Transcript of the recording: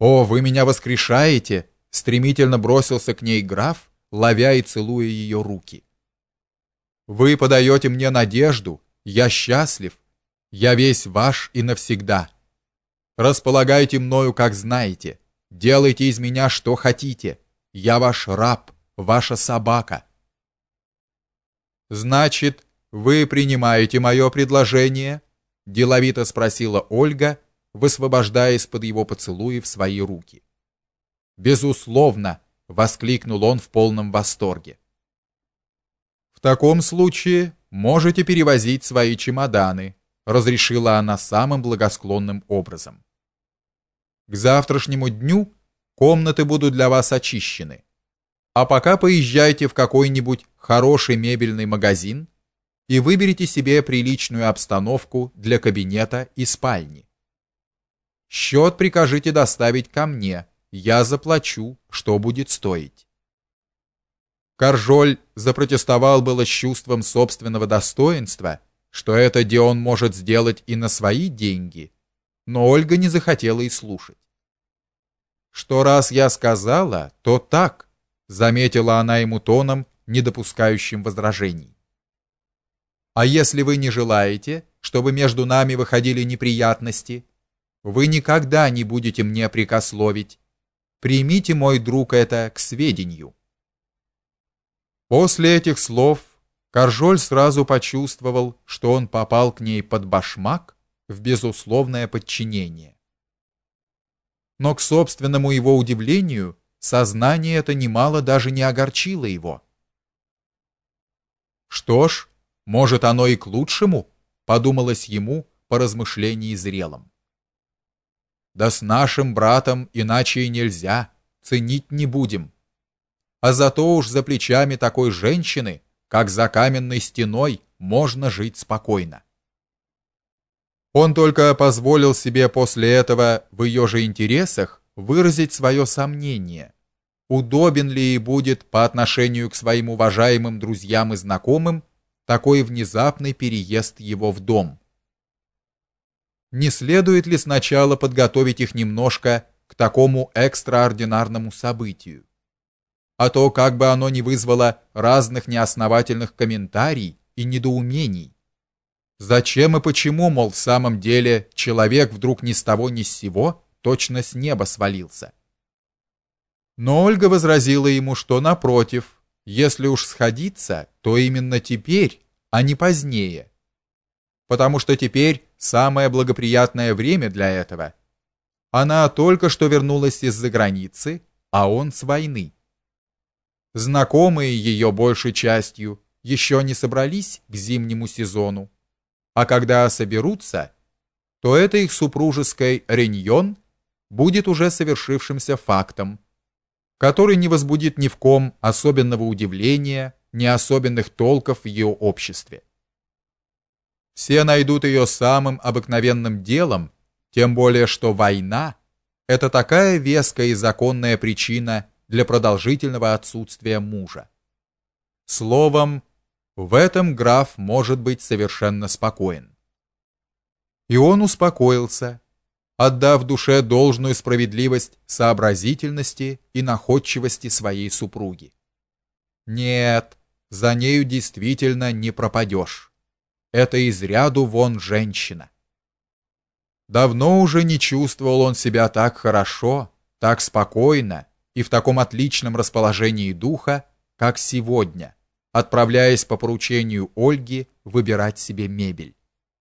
О, вы меня воскрешаете, стремительно бросился к ней граф, ловя и целуя ее руки. Вы подаете мне надежду, я счастлив, я весь ваш и навсегда. Располагайте мною, как знаете, делайте из меня что хотите. Я ваш раб, ваша собака. Значит, вы принимаете мое предложение? деловито спросила Ольга, высвобождая из-под его поцелуев свои руки. Безусловно, воскликнул он в полном восторге. В таком случае можете перевозить свои чемоданы, разрешила она самым благосклонным образом. К завтрашнему дню комнаты будут для вас очищены. А пока поезжайте в какой-нибудь хороший мебельный магазин и выберите себе приличную обстановку для кабинета и спальни. Счет прикажите доставить ко мне, я заплачу, что будет стоить. Каржоль запротестовал было с чувством собственного достоинства, что это где он может сделать и на свои деньги, но Ольга не захотела и слушать. Что раз я сказала, то так, заметила она ему тоном, не допускающим возражений. А если вы не желаете, чтобы между нами выходили неприятности, вы никогда не будете мне прикословить. Примите, мой друг, это к сведению. После этих слов Каржоль сразу почувствовал, что он попал к ней под башмак в безусловное подчинение. Но к собственному его удивлению, сознание это немало даже не огорчило его. Что ж, может оно и к лучшему, подумалось ему по размышлении зрелом. Да с нашим братом иначе и нельзя, ценить не будем. А зато уж за плечами такой женщины, как за каменной стеной, можно жить спокойно. Он только позволил себе после этого в ее же интересах выразить свое сомнение, удобен ли ей будет по отношению к своим уважаемым друзьям и знакомым такой внезапный переезд его в дом не следует ли сначала подготовить их немножко к такому экстраординарному событию? А то как бы оно не вызвало разных неосновательных комментариев и недоумений. Зачем и почему, мол, в самом деле человек вдруг ни с того ни с сего точно с неба свалился? Но Ольга возразила ему, что напротив, если уж сходиться, то именно теперь, а не позднее потому что теперь самое благоприятное время для этого. Она только что вернулась из-за границы, а он с войны. Знакомые ее большей частью еще не собрались к зимнему сезону, а когда соберутся, то это их супружеский реньон будет уже совершившимся фактом, который не возбудит ни в ком особенного удивления, ни особенных толков в ее обществе. Все найдут ее самым обыкновенным делом, тем более что война это такая веская и законная причина для продолжительного отсутствия мужа. Словом, в этом граф может быть совершенно спокоен. И он успокоился, отдав душе должную справедливость сообразительности и находчивости своей супруги. Нет, за нею действительно не пропадешь это из ряду вон женщина. Давно уже не чувствовал он себя так хорошо, так спокойно и в таком отличном расположении духа, как сегодня, отправляясь по поручению Ольги выбирать себе мебель.